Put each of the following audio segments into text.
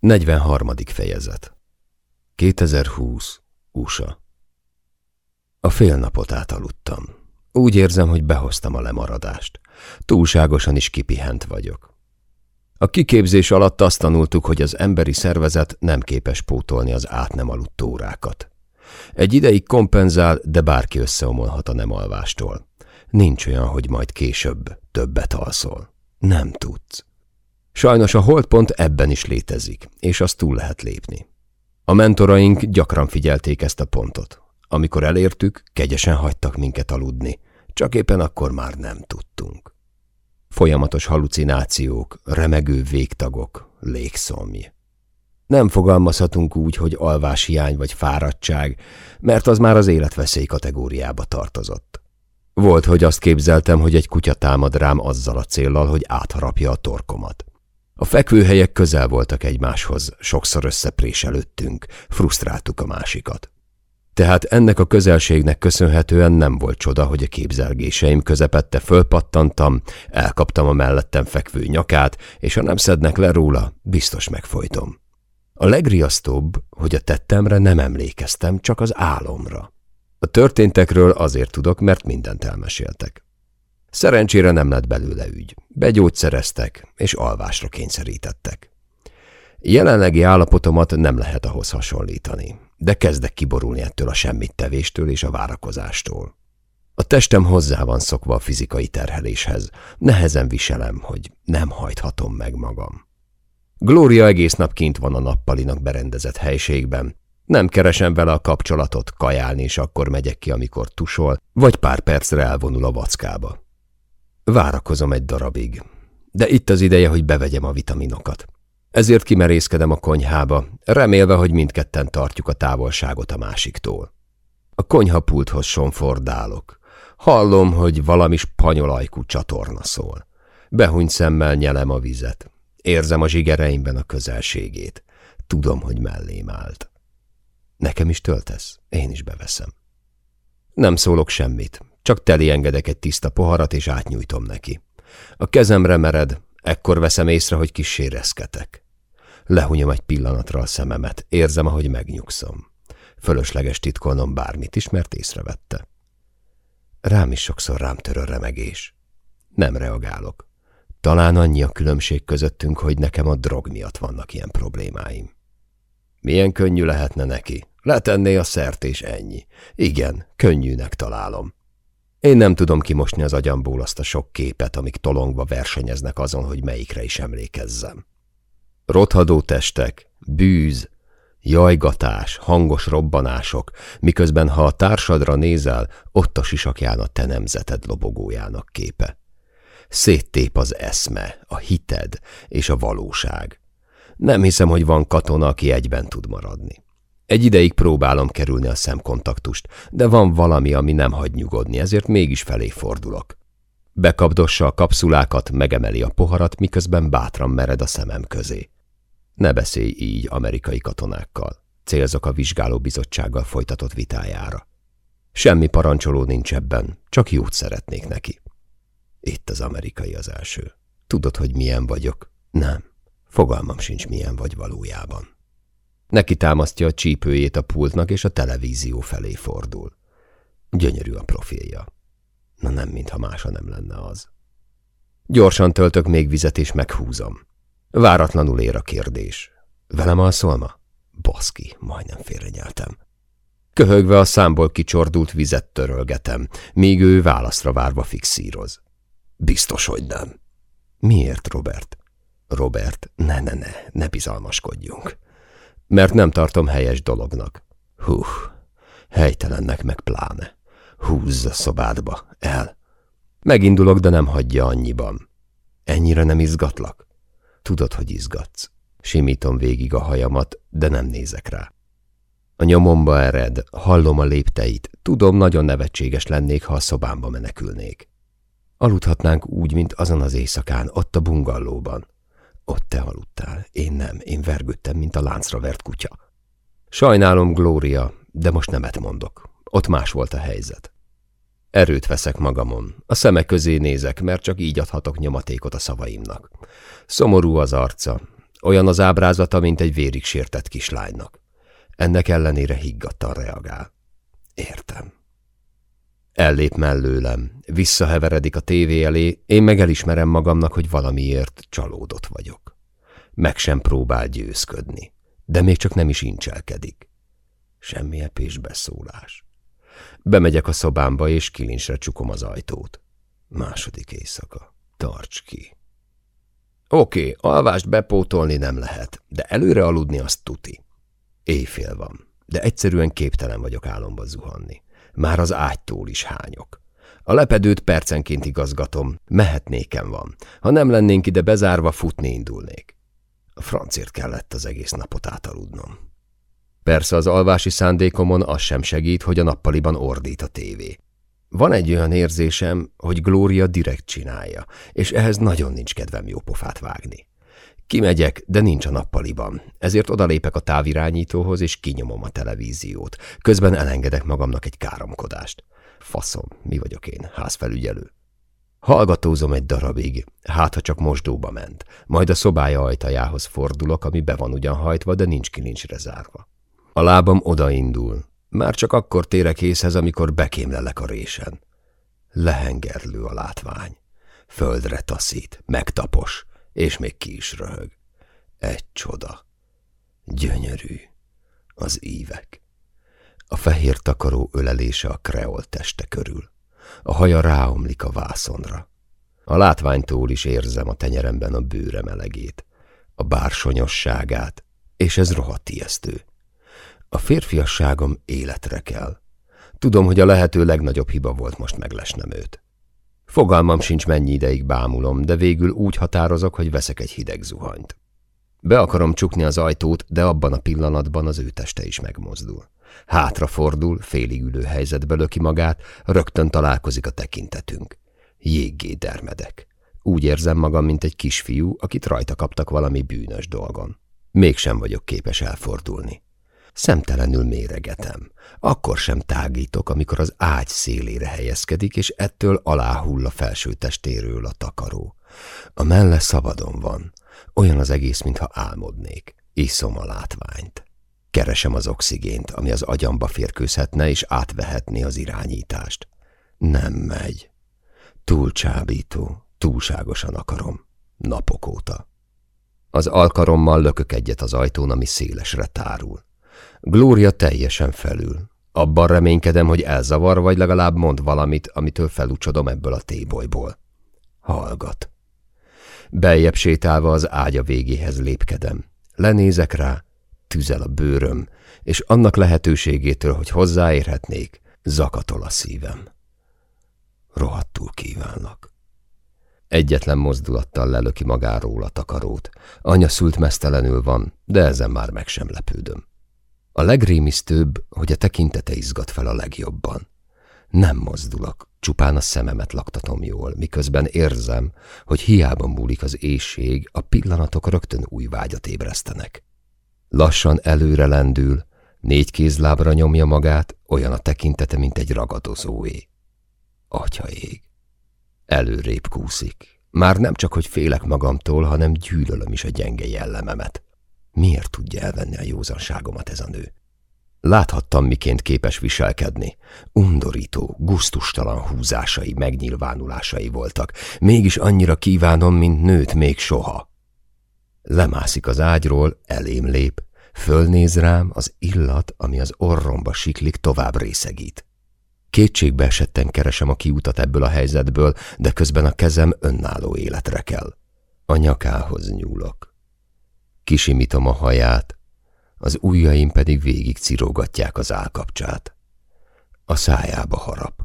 43. fejezet 2020. USA A fél napot átaludtam. Úgy érzem, hogy behoztam a lemaradást. Túlságosan is kipihent vagyok. A kiképzés alatt azt tanultuk, hogy az emberi szervezet nem képes pótolni az át nem aludt órákat. Egy ideig kompenzál, de bárki összeomolhat a nem alvástól. Nincs olyan, hogy majd később többet alszol. Nem tudsz. Sajnos a holdpont ebben is létezik, és azt túl lehet lépni. A mentoraink gyakran figyelték ezt a pontot. Amikor elértük, kegyesen hagytak minket aludni, csak éppen akkor már nem tudtunk. Folyamatos halucinációk, remegő végtagok, légszomj. Nem fogalmazhatunk úgy, hogy alváshiány vagy fáradtság, mert az már az életveszély kategóriába tartozott. Volt, hogy azt képzeltem, hogy egy kutya támad rám azzal a céllal, hogy átharapja a torkomat. A fekvőhelyek közel voltak egymáshoz, sokszor összepréselődtünk, frusztráltuk a másikat. Tehát ennek a közelségnek köszönhetően nem volt csoda, hogy a képzelgéseim közepette fölpattantam, elkaptam a mellettem fekvő nyakát, és ha nem szednek le róla, biztos megfojtom. A legriasztóbb, hogy a tettemre nem emlékeztem, csak az álomra. A történtekről azért tudok, mert mindent elmeséltek. Szerencsére nem lett belőle ügy. Begyógyszereztek, és alvásra kényszerítettek. Jelenlegi állapotomat nem lehet ahhoz hasonlítani, de kezdek kiborulni ettől a semmit tevéstől és a várakozástól. A testem hozzá van szokva a fizikai terheléshez, nehezen viselem, hogy nem hajthatom meg magam. Glória egész nap kint van a nappalinak berendezett helységben, nem keresem vele a kapcsolatot, kajálni, és akkor megyek ki, amikor tusol, vagy pár percre elvonul a vackába. Várakozom egy darabig, de itt az ideje, hogy bevegyem a vitaminokat. Ezért kimerészkedem a konyhába, remélve, hogy mindketten tartjuk a távolságot a másiktól. A konyhapulthoz sonfordálok. Hallom, hogy valami spanyolajkú csatorna szól. Behuny szemmel nyelem a vizet. Érzem a zsigereimben a közelségét. Tudom, hogy mellém állt. Nekem is töltesz? Én is beveszem. Nem szólok semmit, csak teli engedek egy tiszta poharat, és átnyújtom neki. A kezemre mered, ekkor veszem észre, hogy kísérezketek. Lehunyom egy pillanatra a szememet, érzem, ahogy megnyugszom. Fölösleges titkolnom bármit is, mert észrevette. Rám is sokszor rám tör a remegés. Nem reagálok. Talán annyi a különbség közöttünk, hogy nekem a drog miatt vannak ilyen problémáim. Milyen könnyű lehetne neki? Letenné a szert és ennyi. Igen, könnyűnek találom. Én nem tudom kimosni az agyamból azt a sok képet, amik tolongva versenyeznek azon, hogy melyikre is emlékezzem. Rothadó testek, bűz, jajgatás, hangos robbanások, miközben ha a társadra nézel, ott a sisakján a te nemzeted lobogójának képe. Széttép az eszme, a hited és a valóság. Nem hiszem, hogy van katona, aki egyben tud maradni. Egy ideig próbálom kerülni a szemkontaktust, de van valami, ami nem hagy nyugodni, ezért mégis felé fordulok. Bekapdossa a kapszulákat, megemeli a poharat, miközben bátran mered a szemem közé. Ne beszélj így amerikai katonákkal. Célzok a vizsgálóbizottsággal folytatott vitájára. Semmi parancsoló nincs ebben, csak jót szeretnék neki. Itt az amerikai az első. Tudod, hogy milyen vagyok? Nem. Fogalmam sincs, milyen vagy valójában. Neki támasztja a csípőjét a pultnak, és a televízió felé fordul. Gyönyörű a profilja. Na nem, mintha mása nem lenne az. Gyorsan töltök még vizet, és meghúzom. Váratlanul ér a kérdés. Velem alszol ma? Baszki, majdnem félrenyeltem. Köhögve a számból kicsordult vizet törölgetem, míg ő válaszra várva fixíroz. Biztos, hogy nem. Miért, Robert? Robert, ne, ne, ne, ne bizalmaskodjunk mert nem tartom helyes dolognak. Hú, helytelennek meg pláne. Húzz a szobádba, el. Megindulok, de nem hagyja annyiban. Ennyire nem izgatlak? Tudod, hogy izgatsz. Simítom végig a hajamat, de nem nézek rá. A nyomomba ered, hallom a lépteit, tudom, nagyon nevetséges lennék, ha a szobámba menekülnék. Aludhatnánk úgy, mint azon az éjszakán, ott a bungallóban. Ott te aludtál, én nem, én vergődtem, mint a láncra vert kutya. Sajnálom, Glória, de most nemet mondok. Ott más volt a helyzet. Erőt veszek magamon. A szemek közé nézek, mert csak így adhatok nyomatékot a szavaimnak. Szomorú az arca. olyan az ábrázata, mint egy vérig sértett kislánynak. Ennek ellenére higgadtan reagál. Ellép mellőlem, visszaheveredik a tévé elé, én meg elismerem magamnak, hogy valamiért csalódott vagyok. Meg sem próbál győzködni, de még csak nem is incselkedik. Semmi epés beszólás. Bemegyek a szobámba, és kilincsre csukom az ajtót. Második éjszaka. Tarts ki. Oké, okay, alvást bepótolni nem lehet, de előre aludni azt tuti. Éjfél van, de egyszerűen képtelen vagyok álomba zuhanni. Már az ágytól is hányok. A lepedőt percenként igazgatom, mehetnéken van. Ha nem lennénk ide bezárva, futni indulnék. A francért kellett az egész napot átaludnom. Persze az alvási szándékomon az sem segít, hogy a nappaliban ordít a tévé. Van egy olyan érzésem, hogy Glória direkt csinálja, és ehhez nagyon nincs kedvem jó pofát vágni. Kimegyek, de nincs a nappaliban, ezért odalépek a távirányítóhoz, és kinyomom a televíziót. Közben elengedek magamnak egy káromkodást. Faszom, mi vagyok én, házfelügyelő. Hallgatózom egy darabig, hát ha csak mosdóba ment, majd a szobája ajtajához fordulok, ami be van ugyan hajtva, de nincs kilincsre zárva. A lábam odaindul. Már csak akkor térek észhez, amikor bekémlelek a résen. Lehengerlő a látvány. Földre taszít, megtapos, és még ki is röhög. Egy csoda. Gyönyörű. Az ívek. A fehér takaró ölelése a kreol teste körül. A haja ráomlik a vászonra. A látványtól is érzem a tenyeremben a bőre melegét, a bársonyosságát, és ez rohadt ijesztő. A férfiasságom életre kell. Tudom, hogy a lehető legnagyobb hiba volt most meglesnem őt. Fogalmam sincs, mennyi ideig bámulom, de végül úgy határozok, hogy veszek egy hideg zuhanyt. Be akarom csukni az ajtót, de abban a pillanatban az ő teste is megmozdul. Hátrafordul, félig ülő helyzetbe löki magát, rögtön találkozik a tekintetünk. Jéggé dermedek. Úgy érzem magam, mint egy kisfiú, akit rajta kaptak valami bűnös dolgon. Mégsem vagyok képes elfordulni. Szemtelenül méregetem. Akkor sem tágítok, amikor az ágy szélére helyezkedik, és ettől aláhull a felső testéről a takaró. A melle szabadon van. Olyan az egész, mintha álmodnék. Iszom a látványt. Keresem az oxigént, ami az agyamba férkőzhetne és átvehetné az irányítást. Nem megy. Túl csábító, túlságosan akarom. Napok óta. Az alkarommal lökök egyet az ajtón, ami szélesre tárul. Glória teljesen felül. Abban reménykedem, hogy elzavar, vagy legalább mond valamit, amitől felúcsodom ebből a tébolyból. Hallgat. Beljebb sétálva az ágya végéhez lépkedem. Lenézek rá, tüzel a bőröm, és annak lehetőségétől, hogy hozzáérhetnék, zakatol a szívem. Rohadtul kívánnak. Egyetlen mozdulattal lelöki magáról a takarót. Anya szült mesztelenül van, de ezen már meg sem lepődöm. A legrémisztőbb, hogy a tekintete izgat fel a legjobban. Nem mozdulok, csupán a szememet laktatom jól, miközben érzem, hogy hiába múlik az éjség, a pillanatok rögtön új vágyat ébresztenek. Lassan előre lendül, négy kézlábra nyomja magát, olyan a tekintete, mint egy ragadozóé. Atya ég. Előrébb kúszik. Már nem csak, hogy félek magamtól, hanem gyűlölöm is a gyenge jellememet. Miért tudja elvenni a józanságomat ez a nő? Láthattam, miként képes viselkedni. Undorító, guztustalan húzásai, megnyilvánulásai voltak. Mégis annyira kívánom, mint nőt még soha. Lemászik az ágyról, elém lép, fölnéz rám, az illat, ami az orromba siklik, tovább részegít. Kétségbe esetten keresem a kiutat ebből a helyzetből, de közben a kezem önálló életre kell. A nyakához nyúlok. Kisimítom a haját, az ujjaim pedig végig cirógatják az állkapcsát. A szájába harap.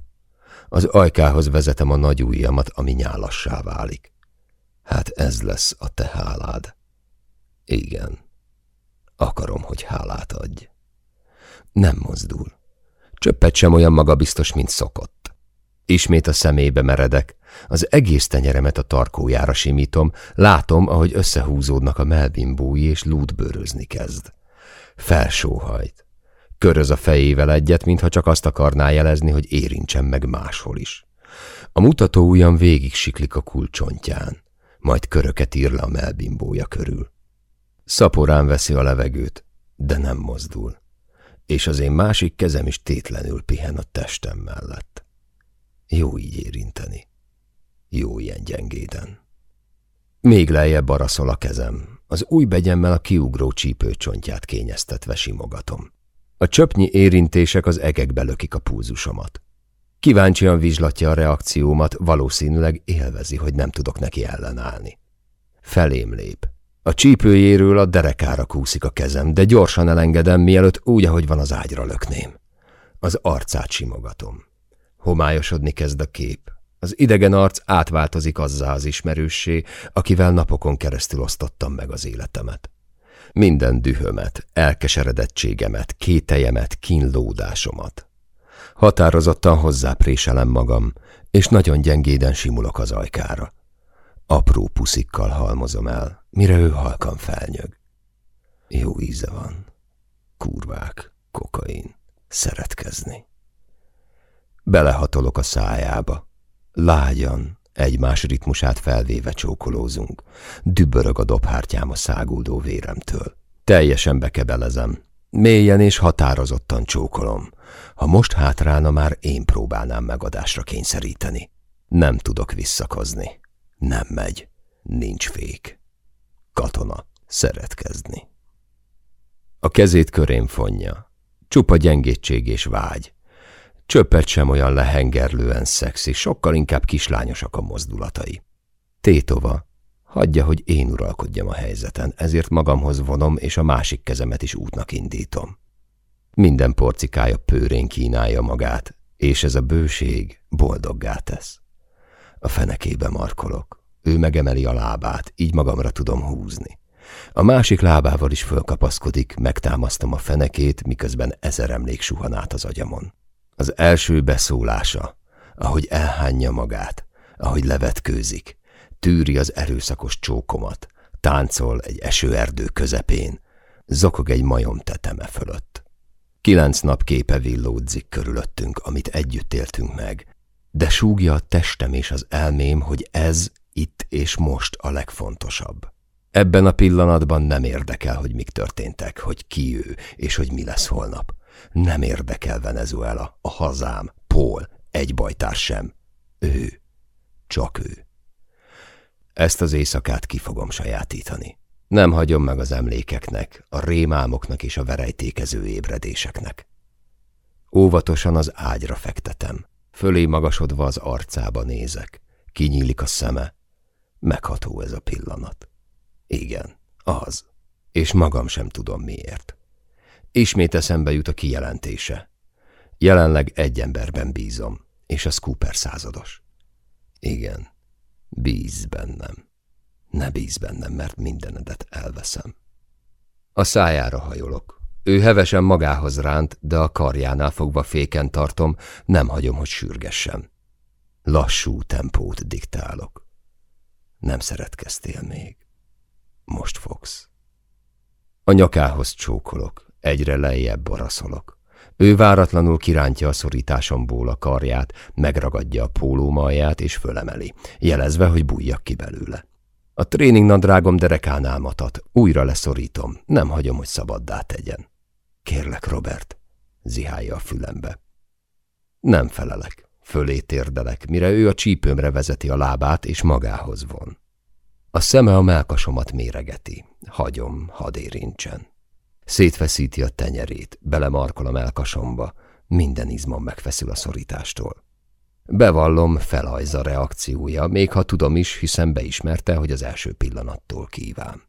Az ajkához vezetem a nagy ujjamat, ami nyálassá válik. Hát ez lesz a te hálád. Igen. Akarom, hogy hálát adj. Nem mozdul. Csöppet sem olyan magabiztos, mint szokott. Ismét a szemébe meredek, az egész tenyeremet a tarkójára simítom, látom, ahogy összehúzódnak a melbimbói, és lútbőrözni kezd. Felsóhajt. Köröz a fejével egyet, mintha csak azt akarná jelezni, hogy érintsen meg máshol is. A mutató ujjam végig siklik a kulcsontján, majd köröket ír le a melbimbója körül. Szaporán veszi a levegőt, de nem mozdul, és az én másik kezem is tétlenül pihen a testem mellett. Jó így érinteni. Jó ilyen gyengéden. Még lejjebb araszol a kezem. Az új begyemmel a kiugró csípőcsontját kényeztetve simogatom. A csöpnyi érintések az egekbe lökik a pulzusomat. Kíváncsian vizslatja a reakciómat, valószínűleg élvezi, hogy nem tudok neki ellenállni. Felém lép. A csípőjéről a derekára kúszik a kezem, de gyorsan elengedem, mielőtt úgy, ahogy van az ágyra lökném. Az arcát simogatom. Homályosodni kezd a kép. Az idegen arc átváltozik azzá az ismerőssé, akivel napokon keresztül osztottam meg az életemet. Minden dühömet, elkeseredettségemet, kételjemet, kínlódásomat. Határozottan hozzápréselem magam, és nagyon gyengéden simulok az ajkára. Apró puszikkal halmozom el, mire ő halkan felnyög. Jó íze van. Kurvák, kokain, szeretkezni. Belehatolok a szájába. Lágyan, egymás ritmusát felvéve csókolózunk. Dübörög a dobhártyám a száguldó véremtől. Teljesen bekebelezem. Mélyen és határozottan csókolom. Ha most hátrálna, már én próbálnám megadásra kényszeríteni. Nem tudok visszakozni. Nem megy. Nincs fék. Katona. Szeretkezni. A kezét körén fonja. Csupa gyengétség és vágy. Csöppet sem olyan lehengerlően szexi, sokkal inkább kislányosak a mozdulatai. Tétova, hagyja, hogy én uralkodjam a helyzeten, ezért magamhoz vonom, és a másik kezemet is útnak indítom. Minden porcikája pőrén kínálja magát, és ez a bőség boldoggá tesz. A fenekébe markolok. Ő megemeli a lábát, így magamra tudom húzni. A másik lábával is fölkapaszkodik, megtámasztom a fenekét, miközben ezer emlék suhan át az agyamon. Az első beszólása, ahogy elhányja magát, ahogy levetkőzik, tűri az erőszakos csókomat, táncol egy esőerdő közepén, zokog egy majom teteme fölött. Kilenc nap képe villódzik körülöttünk, amit együtt éltünk meg, de súgja a testem és az elmém, hogy ez itt és most a legfontosabb. Ebben a pillanatban nem érdekel, hogy mik történtek, hogy ki ő, és hogy mi lesz holnap. Nem érdekel Venezuela, a hazám, Paul, egy bajtár sem. Ő. Csak ő. Ezt az éjszakát ki fogom sajátítani. Nem hagyom meg az emlékeknek, a rémálmoknak és a verejtékező ébredéseknek. Óvatosan az ágyra fektetem. Fölé magasodva az arcába nézek. Kinyílik a szeme. Megható ez a pillanat. Igen, az. És magam sem tudom miért. Ismét eszembe jut a kijelentése. Jelenleg egy emberben bízom, és az Cooper százados. Igen, bíz bennem. Ne bíz bennem, mert mindenedet elveszem. A szájára hajolok. Ő hevesen magához ránt, de a karjánál fogva féken tartom, nem hagyom, hogy sürgessem. Lassú tempót diktálok. Nem szeretkeztél még. Most fogsz. A nyakához csókolok, egyre lejjebb boraszolok. Ő váratlanul kirántja a szorításomból a karját, megragadja a pólómalját és fölemeli, jelezve, hogy bújjak ki belőle. A tréningnadrágom derekán álmatat, újra leszorítom, nem hagyom, hogy szabaddá tegyen. Kérlek, Robert, zihálja a fülembe. Nem felelek, fölé térdelek, mire ő a csípőmre vezeti a lábát és magához von. A szeme a melkasomat méregeti, hagyom, hadd érintsen. Szétfeszíti a tenyerét, belemarkol a melkasomba, minden izmom megfeszül a szorítástól. Bevallom, felajz a reakciója, még ha tudom is, hiszen beismerte, hogy az első pillanattól kíván.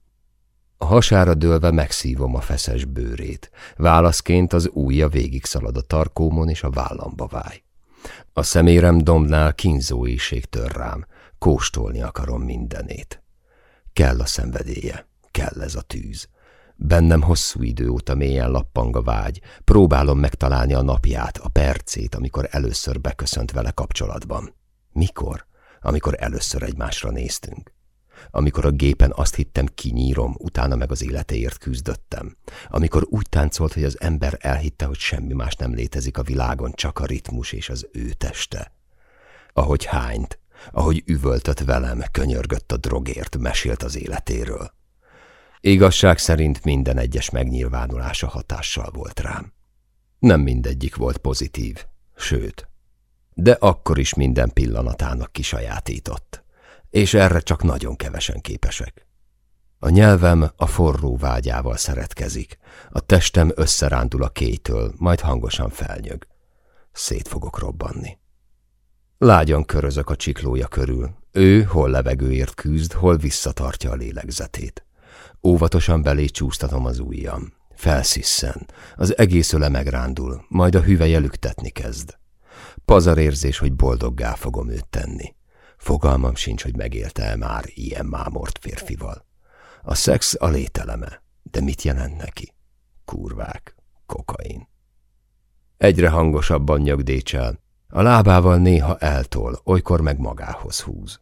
A hasára dőlve megszívom a feszes bőrét, válaszként az ujja végig szalad a tarkómon és a vállamba váj. A szemérem dombnál kínzó éjség tör rám, kóstolni akarom mindenét. Kell a szenvedélye, kell ez a tűz. Bennem hosszú idő óta mélyen lappang a vágy, próbálom megtalálni a napját, a percét, amikor először beköszönt vele kapcsolatban. Mikor? Amikor először egymásra néztünk. Amikor a gépen azt hittem kinyírom, utána meg az életéért küzdöttem. Amikor úgy táncolt, hogy az ember elhitte, hogy semmi más nem létezik a világon, csak a ritmus és az ő teste. Ahogy hányt, ahogy üvöltött velem, könyörgött a drogért, mesélt az életéről. Igazság szerint minden egyes megnyilvánulása hatással volt rám. Nem mindegyik volt pozitív, sőt, de akkor is minden pillanatának kisajátított, és erre csak nagyon kevesen képesek. A nyelvem a forró vágyával szeretkezik, a testem összerándul a kétől, majd hangosan felnyög. Szét fogok robbanni. Lágyan körözök a csiklója körül. Ő hol levegőért küzd, hol visszatartja a lélegzetét. Óvatosan belé csúsztatom az ujjam. Felszisszen, az egész öle megrándul, majd a hüveje lüktetni kezd. Pazar érzés, hogy boldoggá fogom őt tenni. Fogalmam sincs, hogy megélte -e már ilyen mámort férfival. A szex a lételeme, de mit jelent neki? Kurvák, kokain. Egyre hangosabban nyögdécsel, a lábával néha eltol, olykor meg magához húz.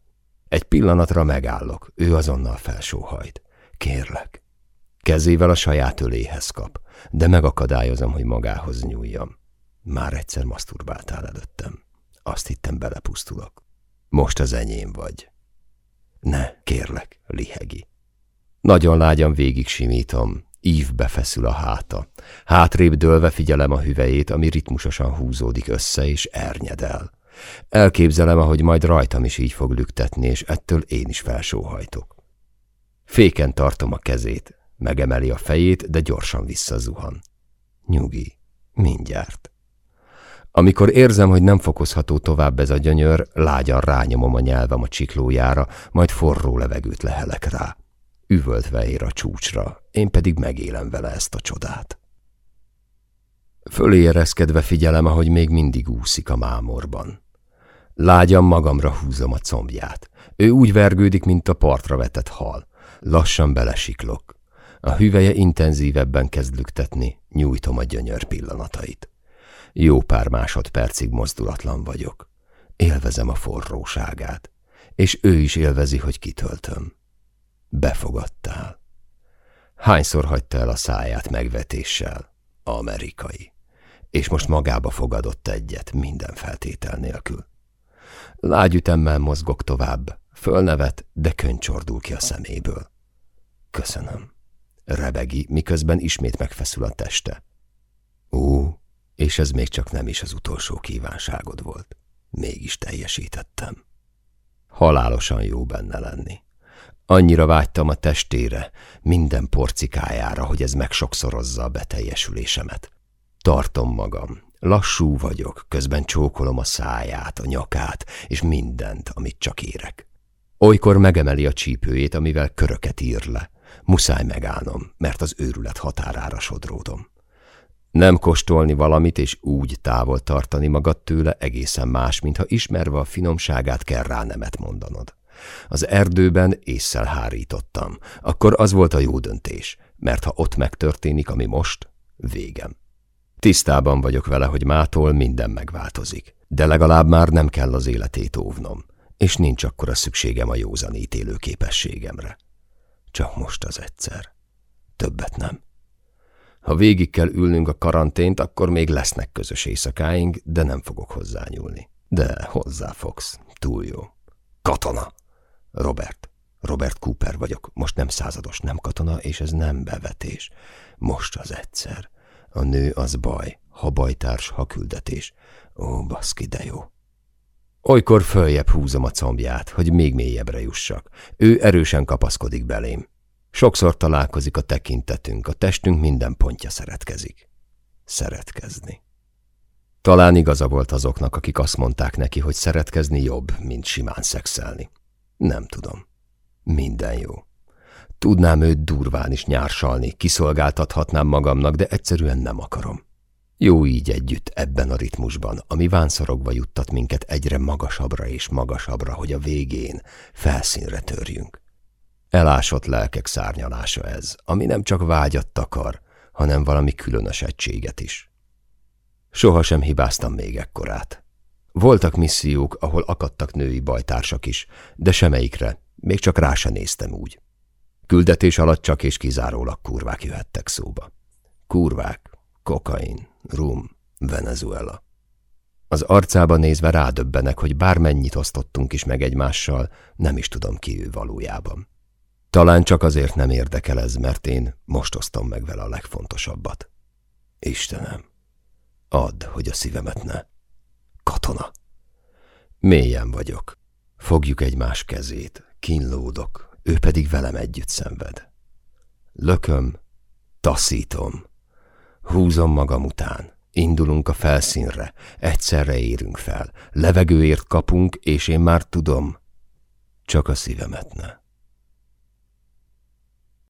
Egy pillanatra megállok, ő azonnal felsóhajt. Kérlek. Kezével a saját öléhez kap, de megakadályozom, hogy magához nyúljam. Már egyszer maszturbáltál előttem. Azt hittem, belepusztulok. Most az enyém vagy. Ne, kérlek, lihegi. Nagyon lágyan végig simítom, ív befeszül a háta. Hátrébb dőlve figyelem a hüvejét, ami ritmusosan húzódik össze és ernyedel. Elképzelem, ahogy majd rajtam is így fog lüktetni, és ettől én is felsóhajtok. Féken tartom a kezét, megemeli a fejét, de gyorsan visszazuhan. Nyugi, mindjárt. Amikor érzem, hogy nem fokozható tovább ez a gyönyör, lágyan rányomom a nyelvem a csiklójára, majd forró levegőt lehelek rá. Üvöltve ér a csúcsra, én pedig megélem vele ezt a csodát. Fölé ereszkedve figyelem, ahogy még mindig úszik a mámorban. Lágyan magamra húzom a combját. Ő úgy vergődik, mint a partra vetett hal. Lassan belesiklok. A hüveje intenzívebben kezd lüktetni, nyújtom a gyönyör pillanatait. Jó pár másodpercig mozdulatlan vagyok. Élvezem a forróságát, és ő is élvezi, hogy kitöltöm. Befogadtál. Hányszor hagyta el a száját megvetéssel? Amerikai. És most magába fogadott egyet, minden feltétel nélkül. Lágyütemmel mozgok tovább, fölnevet, de könycsordul ki a szeméből. Köszönöm. Rebegi, miközben ismét megfeszül a teste. Ó, és ez még csak nem is az utolsó kívánságod volt. Mégis teljesítettem. Halálosan jó benne lenni. Annyira vágytam a testére, minden porcikájára, hogy ez megsokszorozza a beteljesülésemet. Tartom magam, lassú vagyok, közben csókolom a száját, a nyakát, és mindent, amit csak érek. Olykor megemeli a csípőjét, amivel köröket ír le. Muszáj megállnom, mert az őrület határára sodródom. Nem kóstolni valamit és úgy távol tartani magad tőle egészen más, mintha ismerve a finomságát kell rá nemet mondanod. Az erdőben észszel hárítottam. Akkor az volt a jó döntés, mert ha ott megtörténik, ami most, végem. Tisztában vagyok vele, hogy mától minden megváltozik, de legalább már nem kell az életét óvnom, és nincs akkora szükségem a józan ítélő képességemre. Csak most az egyszer. Többet nem. Ha végig kell ülnünk a karantént, akkor még lesznek közös éjszakáink, de nem fogok hozzányúlni. De hozzá fogsz. Túl jó. Katona! Robert. Robert Cooper vagyok. Most nem százados, nem katona, és ez nem bevetés. Most az egyszer. A nő az baj. Ha bajtárs, ha küldetés. Ó, baszki, de jó. Olykor följebb húzom a combját, hogy még mélyebbre jussak. Ő erősen kapaszkodik belém. Sokszor találkozik a tekintetünk, a testünk minden pontja szeretkezik. Szeretkezni. Talán igaza volt azoknak, akik azt mondták neki, hogy szeretkezni jobb, mint simán szexelni. Nem tudom. Minden jó. Tudnám őt durván is nyársalni, kiszolgáltathatnám magamnak, de egyszerűen nem akarom. Jó így együtt ebben a ritmusban, ami vánszorogva juttat minket egyre magasabbra és magasabbra, hogy a végén felszínre törjünk. Elásott lelkek szárnyalása ez, ami nem csak vágyat takar, hanem valami különös egységet is. Sohasem hibáztam még ekkorát. Voltak missziók, ahol akadtak női bajtársak is, de semmelyikre, még csak rá se néztem úgy. Küldetés alatt csak és kizárólag kurvák jöhettek szóba. Kurvák, kokain, rum, Venezuela. Az arcába nézve rádöbbenek, hogy bármennyit osztottunk is meg egymással, nem is tudom ki ő valójában. Talán csak azért nem érdekel ez, mert én most osztom meg vele a legfontosabbat. Istenem, add, hogy a szívemet ne. Katona. Mélyen vagyok. Fogjuk egymás kezét, kínlódok, ő pedig velem együtt szenved. Lököm, taszítom, húzom magam után, indulunk a felszínre, egyszerre érünk fel, levegőért kapunk, és én már tudom, csak a szívemet ne.